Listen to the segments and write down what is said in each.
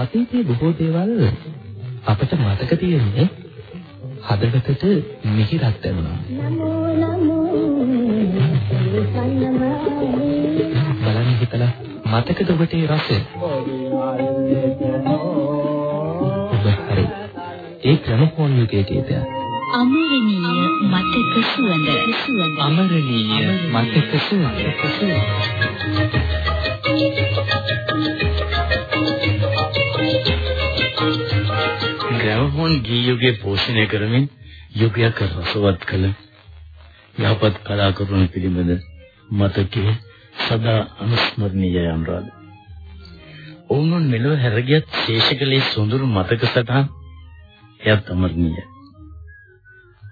අතීතයේ බොහෝ දේවල් අපට මතක තියෙන්නේ හදවතට මිහිරක් දැනුණා. බලන්න හිතලා මතකද ඔබට ඒ රසය? හරි. ඒ ක්‍රමෆෝන් යුගයේ ගීතයක්. අමරණීය මතක සුවඳ සුවඳ අමරණීය මතක සුවඳ සුවඳ ග්‍රැමෆෝන් ගී යුගයේ පෝෂණය කරමින් යුගයක් රසවත් කළ යහපත් කලාකරුවන් පිළිබඳ මතකයේ සදා අනුස්මරණීය අනුරාධ. ඔවුන් මෙලොව හැරගියත් ශේෂකලේ සොඳුරු මතක සටහන් එයත් අමරණීය.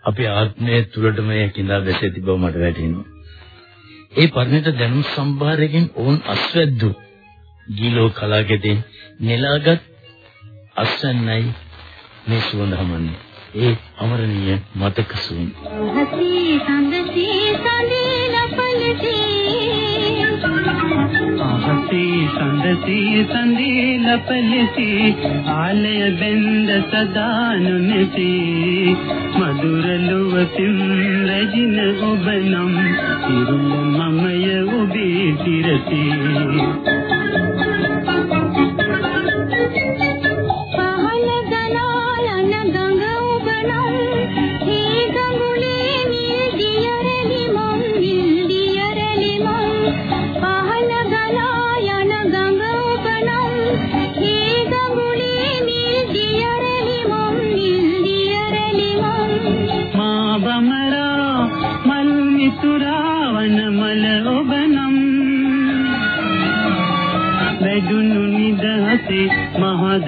අපි ආත්මය තුළටම මේ කිඳා දැසී තිබව මට වැටහෙනවා. ඒ පරිණත දැනුම් සම්භාරයෙන් ඔවුන් අස්වැද්දු ගීලෝ කලාකෙතෙන් නෙලාගත් අස්සන්නයි මේ සුවඳ හමන්නේ. ඒ අමරණීය මතක සුවඳ. හසී සඳසී සඳේ ලපලදී ආහසේ සඳසී සඳේ ලපලදී ආලය බෙන්ද සදානුනසි මధుර ලුවතින් රජින ඔබ නම්. ඉරුල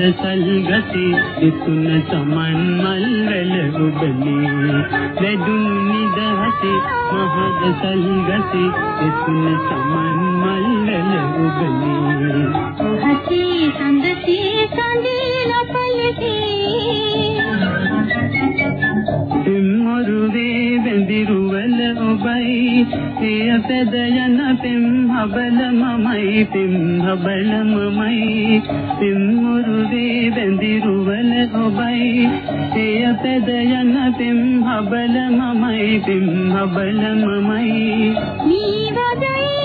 මහද සල්ගසේ ඉතුන සමන් මල් වැල ඔබනේ වැදුණු නිදහසේ මහද සල්ගසේ ඉතුන සමන් මල් වැල ඔබනේ හසී සඳසී සඳේ ඔබයි එය පෙද යන පිම් හබල මමයි පිම් හබල මමයි පිම්මරුවේ බැඳිරුවල ඔබයි. එය පෙද යන පිම් හබල මමයි පිම් හබල මමයි නීවදයි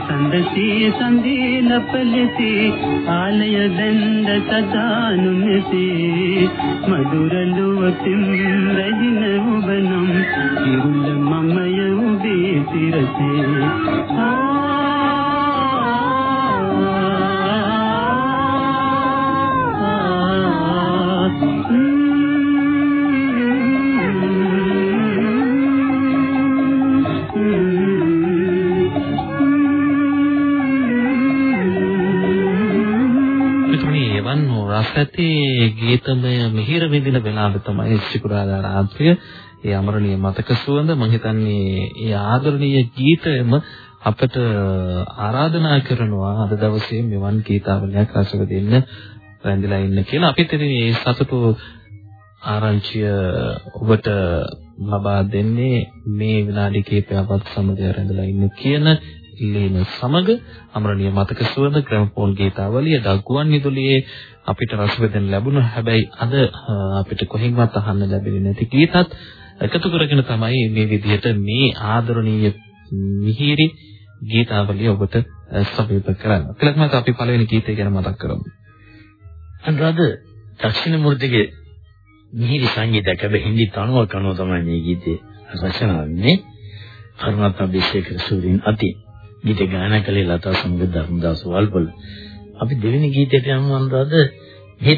හසේ සඳසේ සඳේ ලපලසේ ආලය බැඳ සදානුනසේ මధుර ලුවතින් රැදින ඔබනම් ඉරුල රස ඇති ගීතමය මිහිර විඳින වෙලාව තමයි සිකුරාදා රාත්‍රිය. ඒ අමරණීය මතක සුවඳ මම හිතන්නේ ඒ ආදරණීය ගීතයම අපට ආරාධනා කරනවා අද දවසේ මෙවන් ගීතාවලියක් රසව දෙන්න රැඳිලා ඉන්න කියලා. අපිත් ඉතින් මේ සතුටු ආරංචිය ඔබට ලබා දෙන්නේ මේ විනාඩි කිහිපයවත් සමග රැඳිලා ඉන්න කියන ඉල්ලීම සමග අමරණීය මතක සුවඳ ග්‍රැමෆෝන් ගීතාවලිය දග්ගුවන් විදුලියේ අපිට රස වෙදෙන්න ලැබුණා. හැබැයි අද අ, අපිට කොහෙන්වත් අහන්න ලැබෙන්නේ නැති ගීතත් එකතු කරගෙන තමයි මේ විදිහට මේ ආදරණීය මිහිරි ගීතාවලිය ඔබට අ, සමීප කරන්නේ. ඊළඟට අපි පළවෙනි ගීතය ගැන මතක් කරමු. අනුරාධ දක්ෂිණ මූර්තිගේ මිහිරි සංගීතයක් හැබැයි හින්දි තනුවක් අනුව තමයි මේ ගීතේ රචනා වෙන්නේ. කරුණාත්ම අභිෂේක සූරින් අති ගීත ගායනා කළේ ලතා සමග ධර්මදාස වල්පොල. අපි දෙවෙනි ගීතයට යමු අනුරාධ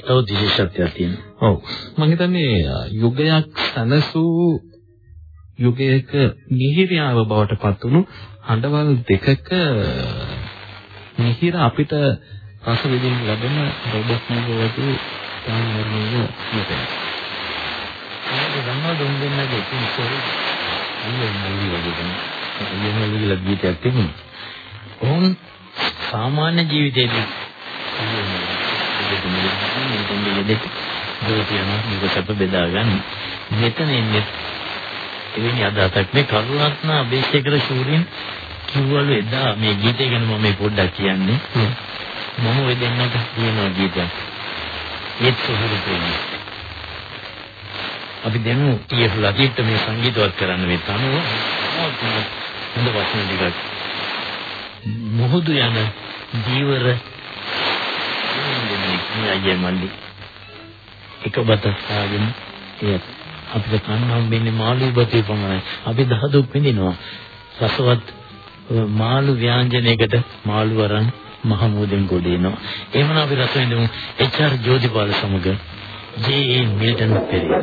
තව විශේෂත්වයක් තියෙනවා. ඔව්. මම හිතන්නේ යුගයක් සැනසූ යුගයක මිහිරියාව බවට පත් වුණු හඬවල් දෙකක මිහිර අපිට රස විඳින්න ලැබෙන රොබොට් නගවතු සාමාන්‍යය මෙතන. ඒක ගන්නවා දුම් දෙන්නගේ ඉතින් සෝරි. අයියෝ මල්ලි වගේ තිබුණා. ඔවුන් සාමාන්‍ය ජීවිතේදී අයියෝ මල්ලි දෙක දෙවියන්ව මේක සැප බෙදා ගන්න. මෙතන ඉන්නේ එවැනි අදහසක් මේ කරුණාත්ම අබේසේකර ශූරින් කිව්වලු එදා මේ ගීතය ගැන මම මේ පොඩ්ඩක් කියන්නේ. මම ඔය දෙන්නට කියන ගීතයක්. ඒත් සුහුරු ප්‍රේමී. අපි දැන් ටීඑෆ් ලතිත් මේ සංගීතවත් කරන්න මේ තනුව හොඳ වචන ටිකක් මොහොදු යන ජීවර මේ අයියේ මල්ලි එක බත සාගෙන ඒ අපිට කන්න හම්බෙන්නේ මාළු බතේ පමණයි අපි දහදුක් විඳිනවා රසවත් මාළු ව්‍යංජනයකට මාළු වරන් මහමූදෙන් ගොඩ එනවා එහෙමනම් අපි රස විඳමු එච්.ආර්. ජෝතිපාල සමග ජේ.ඒ. මිල්ටන් පෙරේරා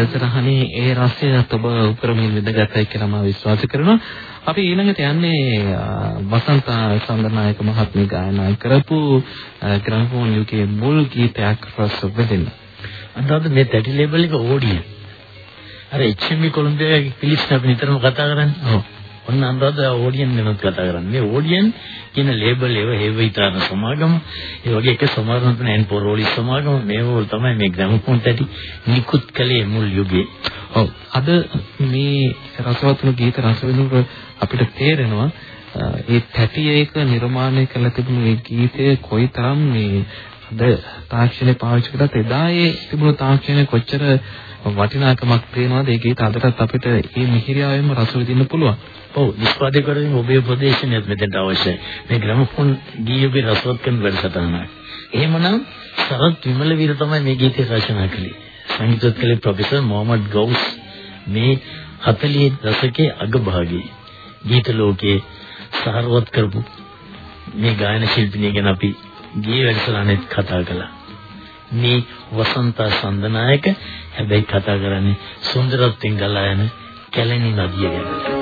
වැඩසටහනේ ඒ රසයත් ඔබ උපරමින් විඳගත්තයි කියලා මම විශ්වාස කරනවා. අපි ඊළඟට යන්නේ වසන්ත සඳනායක මහත්මිය ගායනා කරපු ග්‍රැම්ෆෝන් යුගයේ මුල් ගීතයක් රස විඳින්න. අන්තවද මේ තැටි ලේබල් එක ඕඩිය. අර HMV කොලොම්බියාගේ ෆිලිප්ස් අපි නිතරම කතා කරන්නේ. ඔව්. ඔන්න අන්තවද ඕඩියන් ගැනත් කතා කරන්නේ. මේ ඕඩියන් කියන ලේබල් ඒව හේවිතාන සමාගම. ඒ වගේ එක සමාගම තුන එන් පොරෝලි සමාගම. මේවල තමයි මේ ග්‍රැමෆෝන් තැටි නිකුත් කළේ මුල් යුගයේ. ඔව්. අද මේ රසවත්තුණු ගීත රස විඳිනකොට අපිට තේරෙනවා ඒ තැටියේක නිර්මාණය කළ තිබුණු මේ ගීතය කොයිතරම් මේ අද තාක්ෂණය පාවිච්චි කරත් එදා ඒ තිබුණු තාක්ෂණය කොච්චර වටිනාකමක් තියෙනවද ඒ ගීත අදටත් අපිට මේ මිහිරියාවෙන්ම රස විඳින්න පුළුවන්. ඔව් නිෂ්පාදකවරුන් ඔබේ උපදේශනයත් මෙතෙන්ට අවශ්‍යයි. මේ ග්‍රැමෆෝන් ගීයගේ රසවත් කරන වැඩසටහනක්. එහෙමනම් සරත් විමල වීර තමයි මේ ගීතය රචනා කළේ. සංගීතවත් කළේ ප්‍රොෆෙසර් මොහමඩ් ගවුස් මේ 40 දශකයේ අගභාගයේ ගීත ලෝකයේ සාරවත් කරපු මේ ගායන ශිල්පිනිය ගැන අපි ගියේ වැඩසටහනෙත් කතා කළා. මේ වසන්ත සඳනායක හැබැයි කතා කරන්නේ සුන්දරත්වයෙන් ගලා යන කැලණි නදිය ගැන.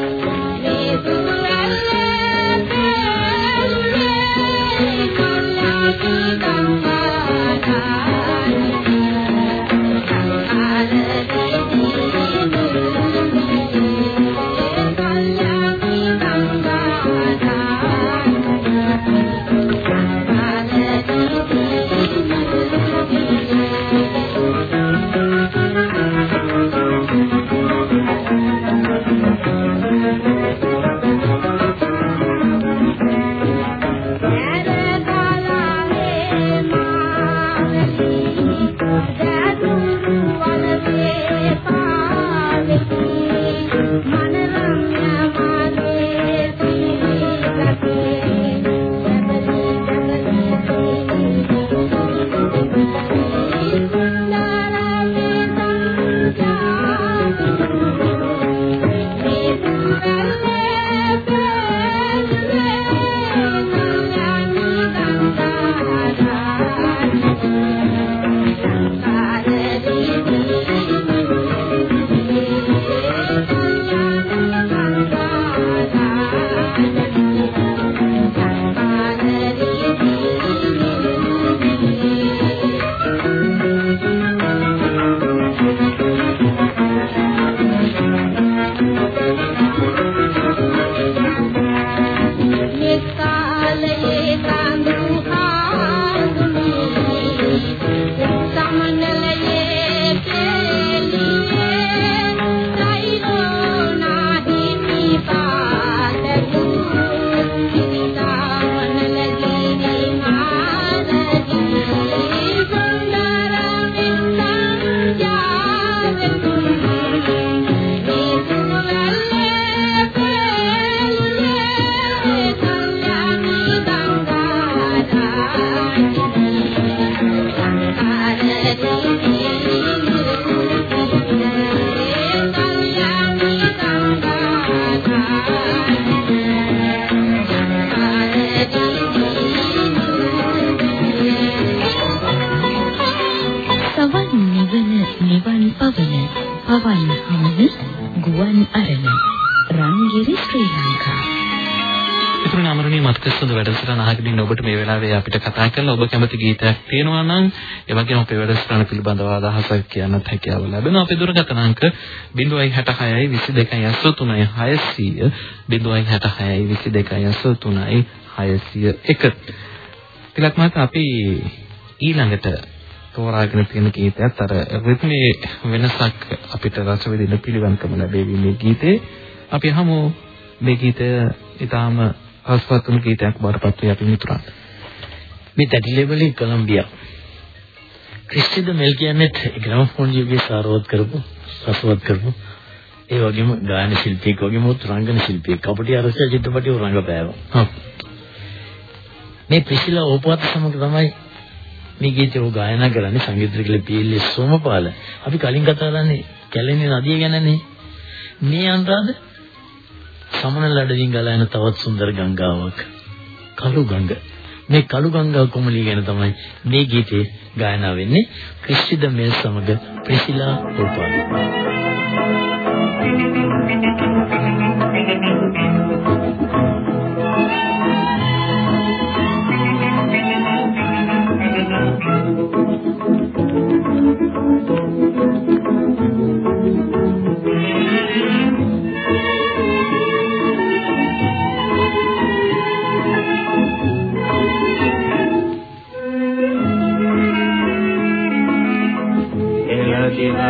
ඔබට මේ වෙලාවේ අපිට කතා කරලා ඔබ කැමති ගීතයක් තියෙනවා නම් ඒ වගේම අපේ වැඩසටහන පිළිබඳව අදහසක් කියන්නත් හැකියාව ලැබෙනවා. අපේ දුරකථන අංක 066 22 600 066 22 601. තිලක් මහතා අපි ඊළඟට තෝරාගෙන තියෙන ගීතයත් අර රිද්මේ වෙනසක් අපිට රස විඳින්න පිළිවන්කම ලැබෙවි මේ ගීතේ. අපි අහමු මේ ගීතය ඊටාම ආස්වාද කරන ගීතයක් බාරපත් වේ අපි මිතුරන්. මේ තැටි ලේබලේ කොලොම්බියා. ක්‍රිස්ටිද මෙල් කියන්නේ ග්‍රැමෆෝන් යුගයේ සාරවත් කරපු රසවත් කරපු ඒ වගේම ගායන ශිල්පියෙක් වගේම උත් රංගන ශිල්පියෙක් කපටි අරස චිත්‍රපටි රංගපෑවා. ඔව්. මේ ප්‍රිසිලා ඕපවත් සමග තමයි මේ ගීතය ඔහු ගායනා කරන්නේ සංගීත ක්‍රිකල පීඑල්එස් සෝමපාල. අපි කලින් කතා කරන්නේ කැලණි නදිය ගැනනේ. මේ අනුරාධ සමනල අඩවින් ගලා යන තවත් සුන්දර ගංගාවක්. කළු ගඟ මේ කළු ගංගා කොමලිය ගැන තමයි මේ ගීතේ ගායනා වෙන්නේ. ක්‍රිස්ටිද මෙල් සමග ප්‍රිසිලා ඕපාලි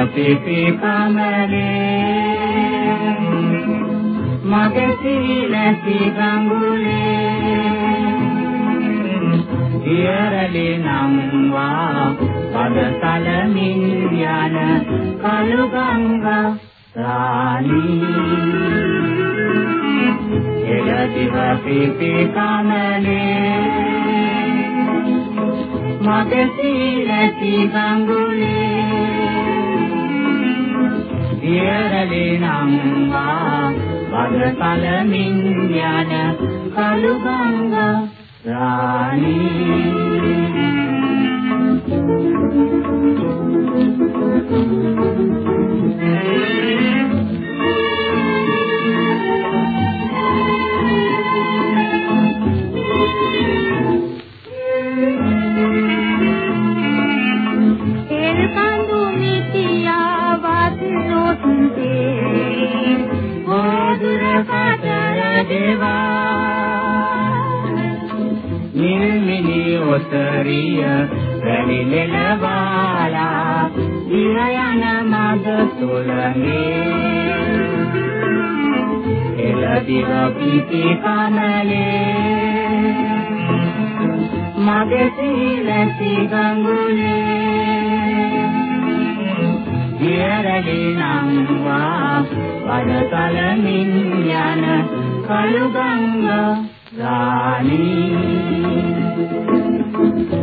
පිපි කමලේ මගේ සීලසි ගඟුලේ ඉයරලි නම් වා පදතලමින් යන කලු ගංගා රාණී. එළදිව පිපි කමලේ මගේ සීලසි ගඟුලේ ඉයරලි නම් වා පදතලමින් යන කලු ගංගා රාණී. ඔතරිය වැලිලෙල වාලා දිව යන මද තුලනේ එළදිව පිටි කමලේ මගේ සීලසි ගඟුලේ දියරලි නම් වා වදතලමින් යන කලු ගංගා රාණී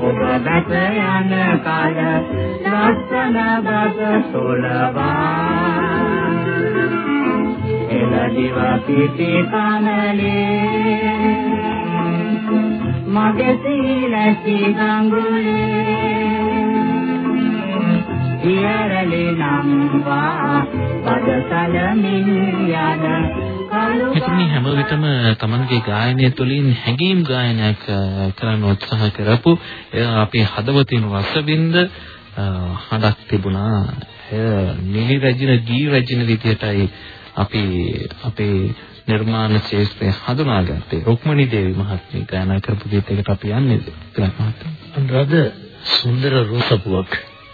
පතන්දරේකා රැතිරෙන්නා වාගේ සමනල ජීවිත ඔබ බැස යන කාල ලස්සන බස සොලවා. එළදිව පිටි කනලේ මගේ සීලසි ගඟුලේ ඉයරලි නම් වා පදතලමින් යන කලු මෙතුණි හැම විටම තමන්ගේ ගායනය තුළින් හැඟීම් ගායනයක් අ, කරන්න උත්සාහ කරපු එය අපේ හදවතින් රසවින්ද අ, හඬක් තිබුණා. එය නිලි රජින ගී රජින විදියටයි අපි අපේ නිර්මාණ ශාස්ත්‍රය හඳුනාගත්තේ. රුක්මනී දේවී මහත්මිය ගායනා කරපු ගීතයකට අපි යන්නේ තිලක් මහත්මයා. අනුරාධ සුන්දර රූපපුවක්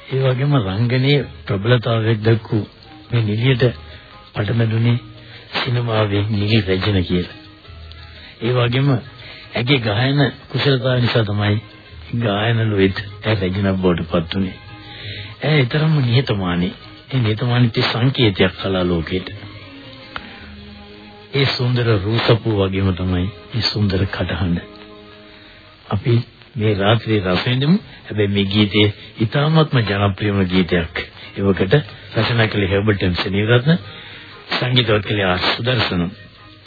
ඒ වගේම රංගනයේ ප්‍රබලතාවයක් දක්වූ මේ නිලියට පටමැදුනේ සිනමාවේ නිලි රැජින කියලා. ඒ වගේම ඇගේ ගායන කුසලතාව නිසා තමයි ගායන ලොයිත් ඇය රැජින බවට පත් වුනේ. ඇය ඊතරම්ම නිහතමානී. ඒ නිහතමානීත්වයේ සංකේතයක් කලා ලෝකෙට. ඒ සුන්දර රූපපුව වගේම තමයි මේ සුන්දර කටහඬ. අපි මේ රාත්‍රියේ රස විඳමු. හැබැයි මේ ගීතය ඉතාමත්ම ජනප්‍රියම ගීතයක්. ඒවකට රචනා කළේ හෙබර්ට් එම් සෙනීරත්න, සංගීතවත් කළේ ආර් සුදර්ශනම්.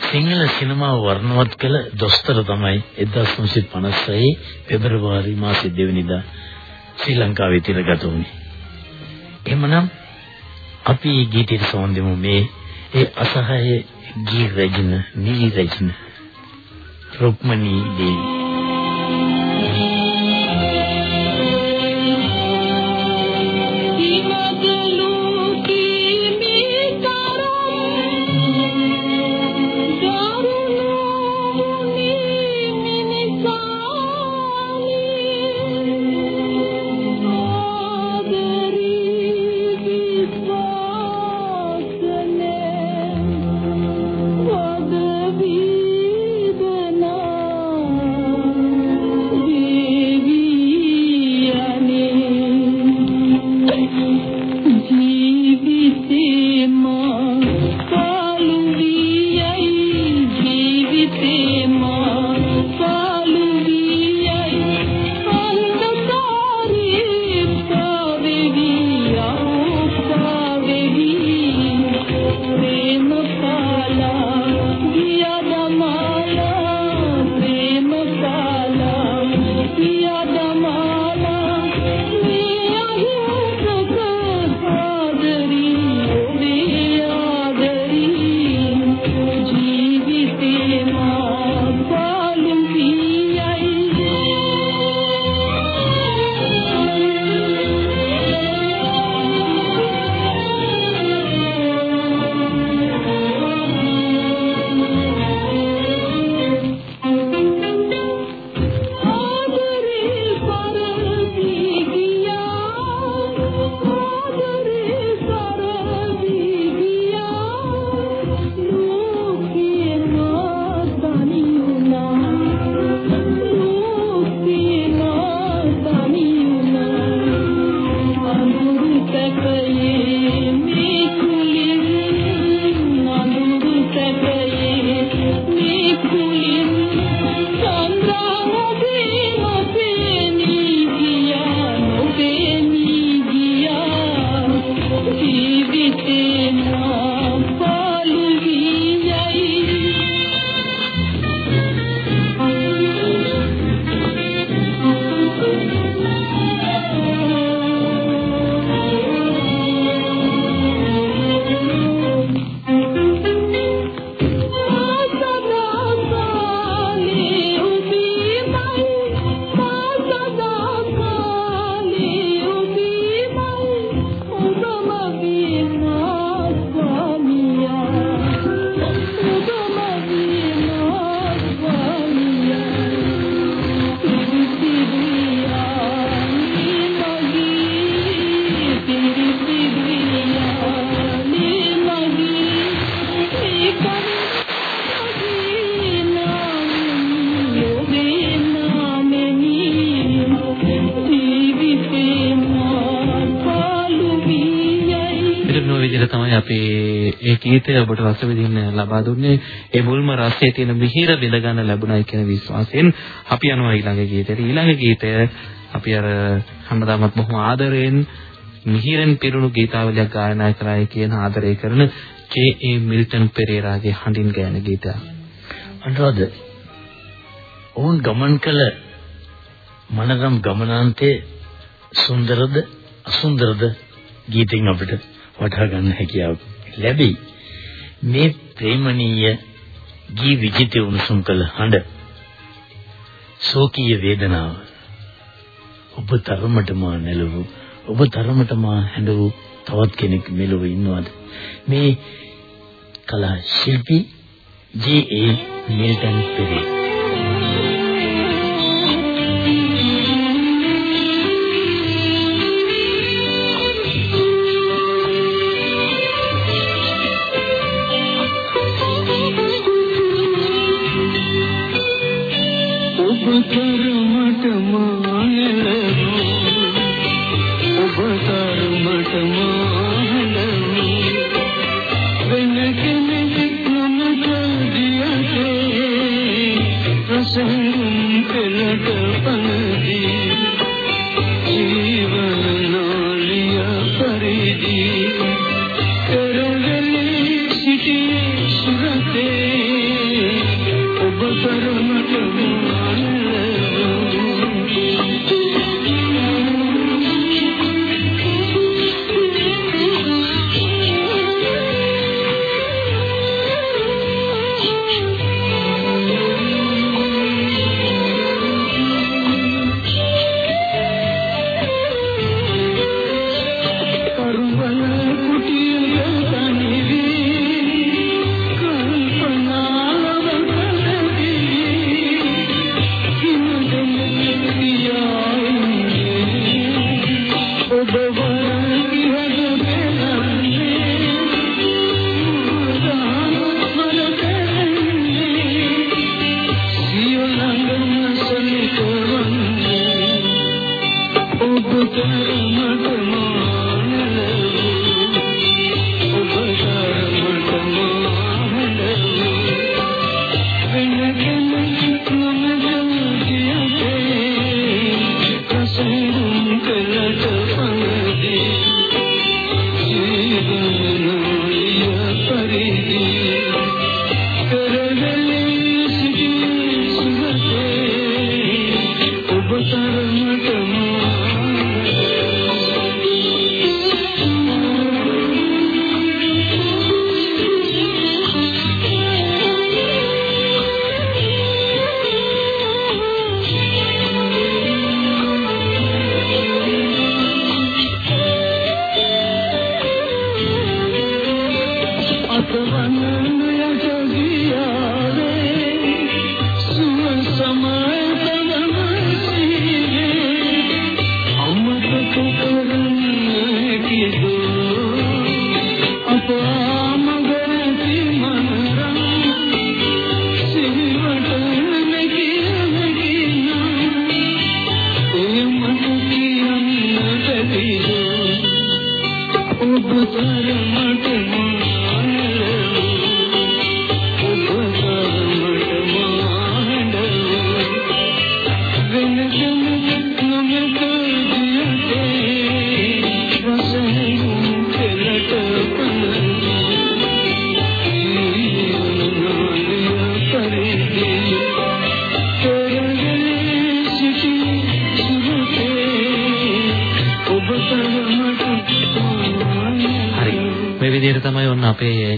සිංහල සිනමාව වර්ණවත් කළ දොස්තර තමයි 1956 පෙබරවාරි මාසයේ දෙවනිදා ශ්‍රී ලංකාවේ තිරගත වුණේ. එහෙමනම් අපි මේ ගීතයට සවන් දෙමු මේ ඒ අසහාය ගී රජින, නිලි රජින, රුක්මනී දේවී ඒ ගීතය ඔබට රස විඳින්න ලබා දුන්නේ. ඒ මුල්ම රසයේ තියෙන මිහිර විඳ ගන්න ලැබුණයි කියන විශ්වාසයෙන් අපි යනවා ඊළඟ ගීතයට. ඊළඟ ගීතය අපි අර හැමදාමත් බොහොම ආදරයෙන් මිහිරෙන් පිරුණු ගීතාවලියක් ගායනා කරයි කියන ආදරය කරන ජේ.ඒ. මිල්ටන් පෙරේරාගේ හඬින් ගායන ගීතය. අනුරාධ ඔවුන් ගමන් කළ මනරම් ගමනාන්තයේ සුන්දරද අසුන්දරද ගීතෙන් අපිට වටහා ගන්න හැකියාව ලැබෙයි. මේ ප්‍රේමණීය ගී විජිත උණුසුම් කළ හඬ සෝකීය වේදනාව ඔබ තරමටම නැලවූ ඔබ තරමටම හැඬවූ තවත් කෙනෙක් මෙලොව ඉන්නවද මේ කලා ශිල්පී J A. Milton Perera Thank you. Rama Rama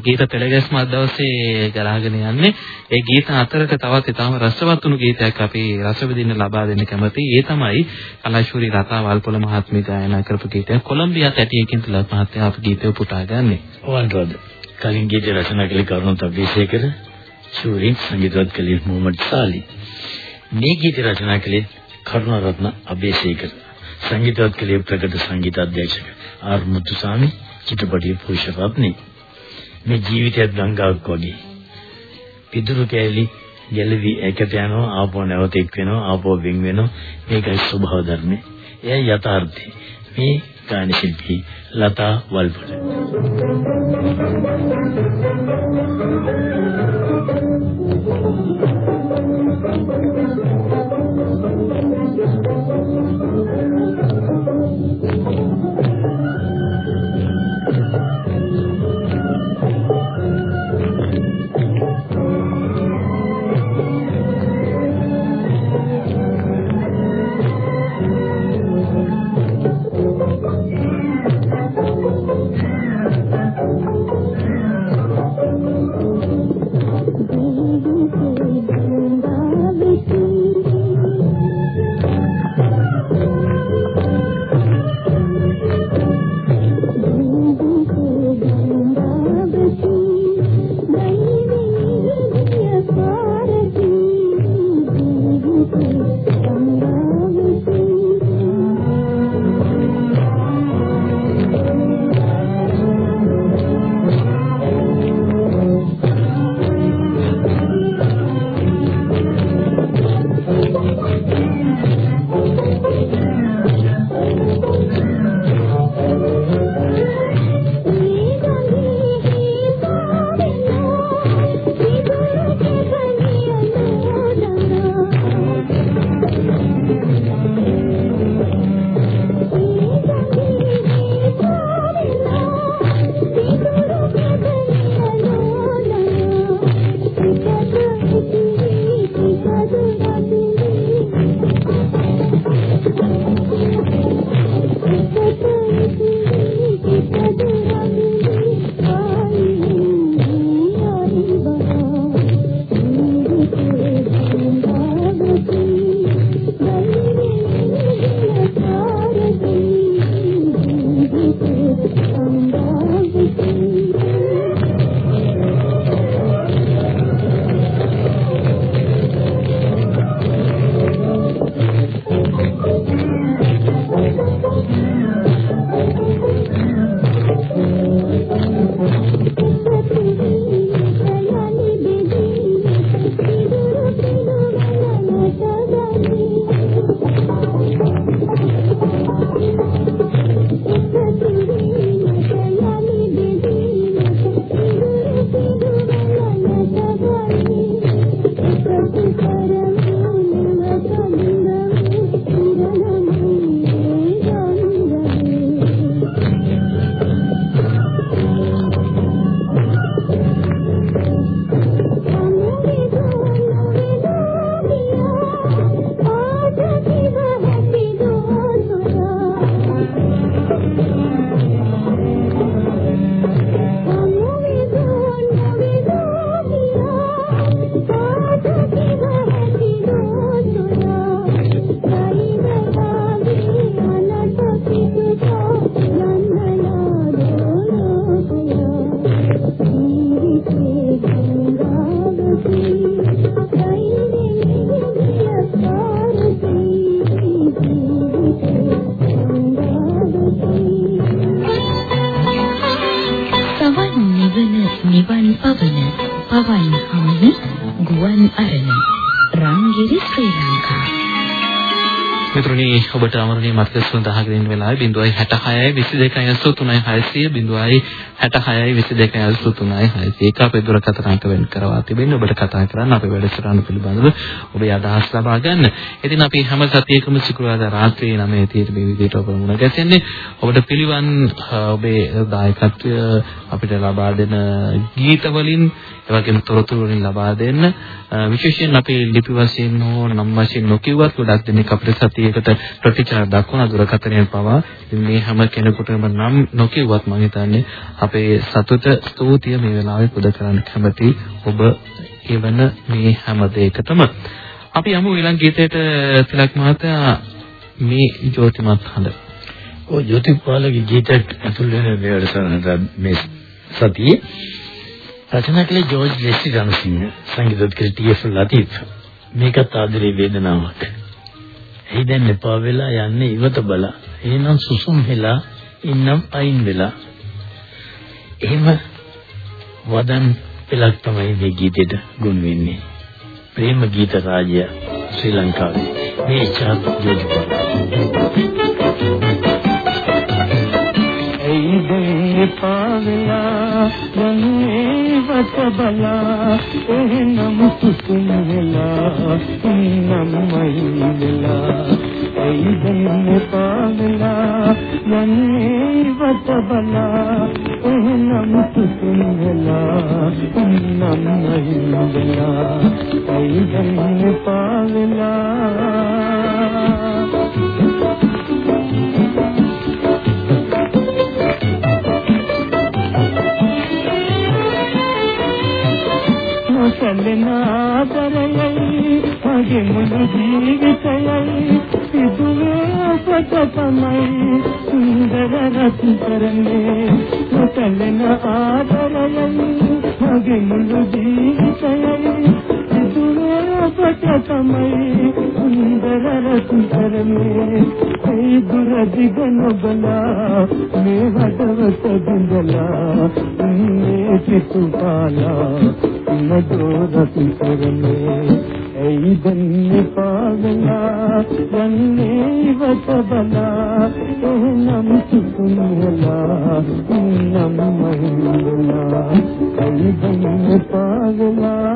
ගීත පෙළගැස්ම අද දවසේ ගලාගෙන යන්නේ. ඒ ගීත අතරට තවත් ඊටම රසවත් වුණු ගීතයක් අපි රස විඳින්න ලබා දෙන්න කැමතියි. ඒ තමයි කලාශූරි රතා වල්පොල මහත්මිය ගායනා කරපු ගීතය. කොලොම්බියා තැටියකින් තුලත් මහත්මයා අප ගීතය පුටා ගන්නෙ. වන්රද. කලින් ගීත රචනා කළේ කරුණාත අබේසේකර, ශූරින් සංගීතවත් කළේ මොහමඩ් සාලි. මේ ගීත රචනා කළේ කරුණාරත්න අබේසේකර. සංගීතවත් කළේ ප්‍රගත සංගීත අධ්‍යක්ෂක ආර් මුතුසාමි චිත්‍රපටයේ පුරුෂරත්නේ මේ ජීවිතයත් ගංගාවක් වගේ. පිදුරු කැලි ගැලවි එකට යනවා ආපහු නැවත එක් වෙනවා ආපහු වෙන් වෙනවා මේකයි ස්වභාව ධර්මය. එයයි යථාර්ථය. මේ ගාන ශිල්පී ලතා වල්පොල. මිතුරුනි ඔබට අමරණීය මතක සුවඳ අහගෙන ඉන්න වෙලාවේ 066 22 600 066 22 600 ඒක අපේ දුරකථන අංක වෙන් කරවා තිබෙන්නේ ඔබට කතා කරන්න අපේ වැඩසටහන පිළිබඳව ඔබේ අදහස් ලබා ගන්න. ඉතින් අපි හැම සතියකම සිකුරාදා රාත්‍රියේ 9:30 මේ විදිහට ඔබ මුණ ගැසෙන්නේ. ඔබට පිළිවන් ඔබේ දායකත්වය අපිට ලබා දෙන ගීත වලින් එවැගේම තොරතුරු වලින් ලබා දෙන්න විශේෂයෙන් අපි ලිපි වශයෙන් හෝ නම් වශයෙන් නොකියුවත් ගොඩක් දෙනෙක් අපිට සතියකට ප්‍රතිචාර දක්වන දුරකථනයෙන් පවා මේ හැම කෙනෙකුටම නම් නොකියුවත් මම හිතන්නේ අපේ සතුට ස්තුතිය මේ වෙලාවේ පුද කරන්න කැමති ඔබ එවන මේ හැම දෙයකටම අපි යමු ඊළඟ ගීතයට තිලක් මහත්තයා මේ ජෝතිමත් හඬ. ඔය ජෝතිපාලගේ ගීතයක් ඇතුළු වෙන මේ වැඩසටහනට මේ සතියේ. රචනා කළේ ජෝර්ජ් ලෙස්ලි රණසිංහ සංගීතවත් කළේ ටී.එෆ්. ලතීෆ්. මේකත් ආදරේ වේදනාවක්. එයි දැන් එපා වෙලා යන්නේ ඉවත බලා? එහෙනම් සුසුම් වෙලා ඉන්නම් අයින් වෙලා. එහෙම වදන් පෙළක් තමයි මේ ගීතෙට ගුණ වෙන්නේ. ප්‍රේම ගීත රාජ්‍ය ශ්‍රී ලංකාවේ. මේ චාත් ජෝතිපාල පාවෙලා යන්නේ වත බලා එහෙනම් සුසුම් වෙලා නම්මයි වෙලා. ඇයි දෙන්නේ පාවෙලා යන්නේ වත බලා එහෙනම් සුසුම් වෙලා නම්මයි වෙලා. ඇයි දෙන්නේ පාවෙලා. නොසැලෙන ආදරයයි මගේ මුළු ජීවිතයයි සිදුවේ ඔබට තමයි සුන්දර රත්තරනේ නොසැලෙන ආදරයයි මගේ මුළු ජීවිතයයි සිදුවේ ඔබට තමයි සුන්දර රත්තරනේ ඒ දුර දිග නොබලා මේ හදවත බිඳලා මේ සිතුපාලා නදෝරති කරනේ ඇයි දන්නේ පාගලා යන්නේ වත බලා එහෙනම් සුකුනලා නම් මහින්දලා ඇයි දන්නේ පාගලා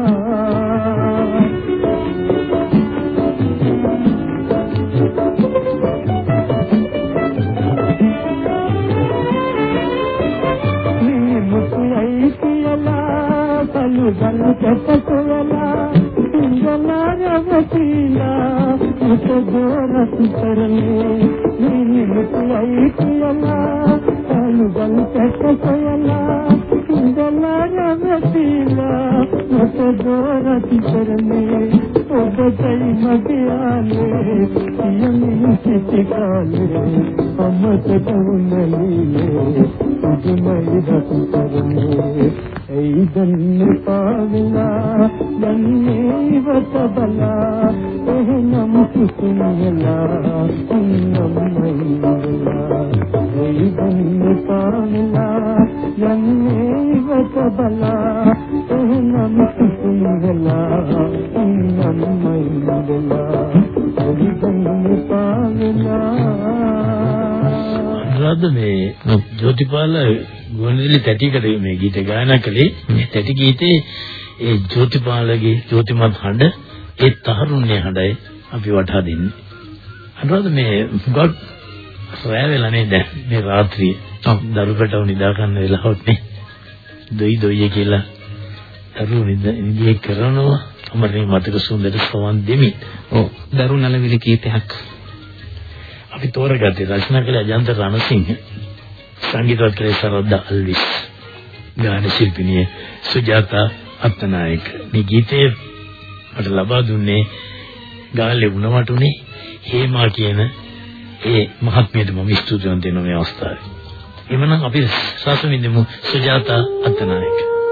ගල් කැපසවලා ඉංගලා රවතිලා මුත දොරස් කරනේ නිමිතයි කියලා ගල් ගල් කැපසවලා ඉංගලා රවතිලා මුත දොරස් කරනේ ඔබ දෙයි මගියානේ යන්නේ සිටිකාලේ අමතක වුණේ ඇයි දන්නේ පාවිලා දන්නේ වත බලා එහෙනම් සුසුම් වෙලා ඔන්නම් මයිලා ඇයි දන්නේ පාවිලා දන්නේ වත බලා එහෙනම් ගුවන්විදුලි තැටිකට මේ ගීත ගායනා කළේ මේ තැටි ගීතේ ඒ ජෝතිපාලගේ ජෝතිමත් හඬ ඒ තහරුණ්‍ය හඬයි අපි වටහා දෙන්නේ. අනුරාධ මේ ගොඩ රැය වෙලා නේද මේ රාත්‍රියේ. දරුපටව නිදා ගන්න වෙලාවට නේ. දොයි දොයි කියලා දරු නිදේ කරනවා. අමරේ මතක සුන්දර සවන් දෙමි. ඔව් දරු නලවිලි ගීතයක් අපි තෝරගත්තේ රචනා කළ අජන්ත රණසිංහ සංගීතවත් කළේ සරද්දා අල්විස් ගාන ශිල්පිනිය සුජාතා අත්තනායක මේ ගීතය මට ලබා දුන්නේ ගාල්ලේ වුණවටුනේ හේමා කියන ඒ මහත්මියට මම ස්තුතිවන්ත වෙනවා මේ අවස්ථාවේ. එමනම් අපි රස විඳිමු සුජාතා අත්තනායක.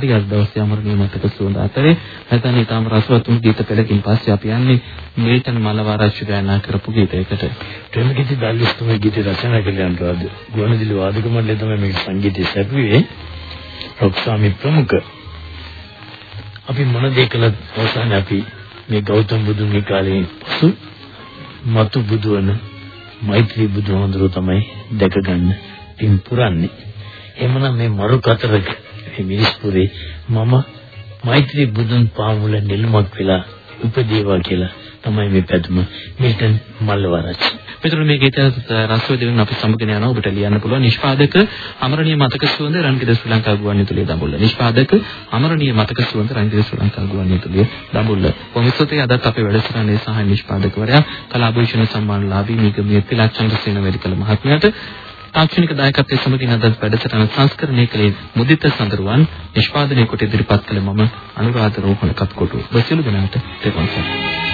හරි අද දවසේ අමරණීය මතක සුවඳ අතරේ නැත්නම් ඊටම රසවත්තුම් ගීත පෙළකින් පස්සේ අපි යන්නේ මිල්ටන් මලවාරච්චි ගායනා කරපු ගීතයකට. ප්‍රේමගීත දල්ලිස් තමයි ගීත රචනා කළේ අනුරාධ. ගුවන්විදුලි වාදක මණ්ඩලය තමයි මේක සංගීතය සැපුවේ. රොක්සාමි ප්‍රමුඛ. අපි මොන දේ කළත් අවසානයේ අපි මේ ගෞතම බුදුන්ගේ කාලේ පසු මතු බුදුවන මෛත්‍රී බුදුහමඳුර තමයි දැකගන්න පින් පුරන්නේ. එhmenan මේ මරු කතරක මේ මිනිස්පුරේ මම මෛත්‍රී බුදුන් පාමුල නිල්මක් වෙලා උපදේවා කියලා තමයි මේ පැතුම. මිල්ටන් මල්ලවරච්චි. මෙතන මේ ගීතය රසවිඳින්න අපි සමගගෙන යනවා. ඔබට ලියන්න පුළුවන් නිෂ්පාදක අමරණීය මතක සුවඳ රන්ගිර ශ්‍රී ලංකා ගුවන්විදුලිය දඹුල්ල. නිෂ්පාදක අමරණීය මතක සුවඳ රන්ගිර ශ්‍රී ලංකා ගුවන්විදුලිය දඹුල්ල. කොමිසතේ අදත් අපේ වැඩසටහනේ සහ නිෂ්පාදකවරයා කලාභූෂණ සම්මානලාභී නිගමිය තිලක්ෂණ සේනවැලිකල මහත්මයාට තාක්ෂණික දායකත්වයේ සමගින් අද වැඩසටහන සංස්කරණය කළේ මුදිත සඳරුවන් නිෂ්පාදනය කොට ඉදිරිපත් කළ මම අනුරාධ රෝහණ කප්කොටු. ඔබ සියලු දෙනාට තෙරුවන් සරණයි.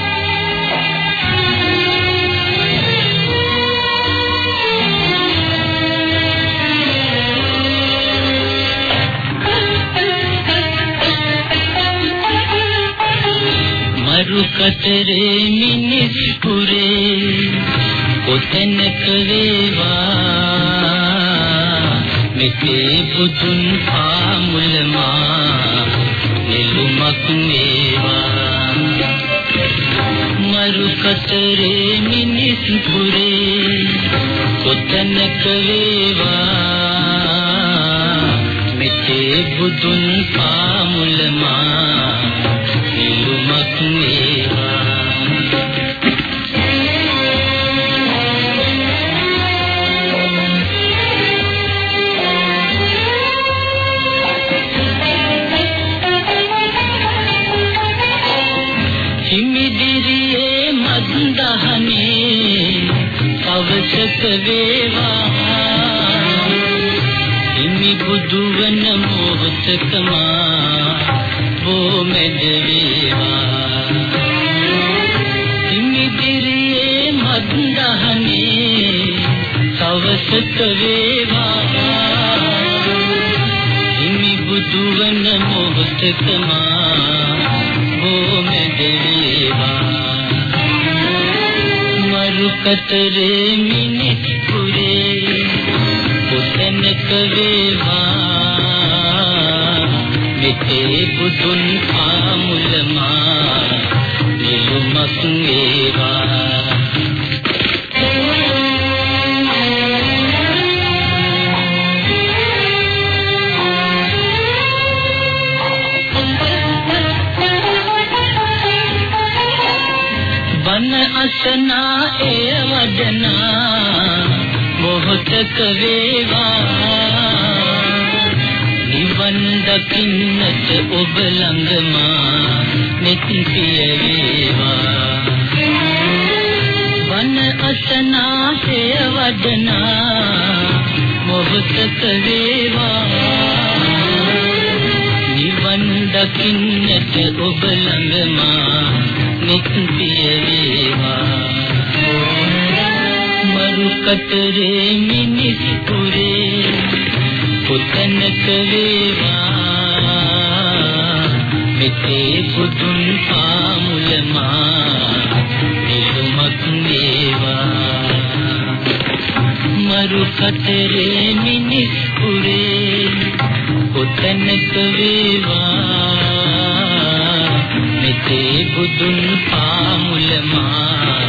මරු කතරේ මිනිස් පුරේ කොතැනක වේවා. මෙතේ බුදුන් පාමුලමා නිලුමක් වේවා. මරු කතරේ මිනිස් පුරේ කොතැනක වේවා? මෙතේ බුදුන් පාමුලමා නිලුමක් වේවා වේවා හිමි බුදුවන මොහොතකමා බොමෙද වේවා හිමිදිරියේ මන්දහනේ අවසක වේවා හිමි බුදුවන මොහොතකමා බොමෙද වේවා මරු කතරේ මිනිස් වේවා මෙතේ බුදුන් ආමුලමා නිලුමක් වේවා වන අසනා එය වදනා මොහොතක වේවා නිවන් දකින්නට ඔබ ළඟමා මෙතිපිය වේවා වන අසනා එය වදනා මොහොතක වේවා. නිවන් දකින්නට ඔබ ළඟමා නිත්‍ය වේවා මරු කතරේ මිනිස් පුරේ කොතැනක වේවා. මෙතේ බුදුන් පාමුලමා නිලුමක් වේවා. මරු කතරේ මිනිස් පුරේ කොතැනක වේවා. මෙතේ බුදුන් පාමුලමා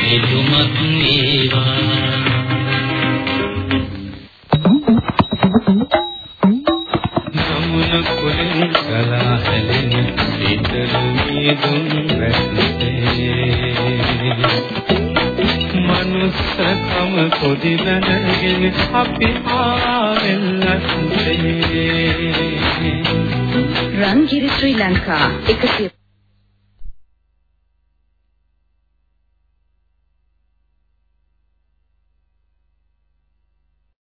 නිලුමක් වේවා. අපි ආවෙල්ලස්සේ රංගිරි ශ්‍රී ලංකා 105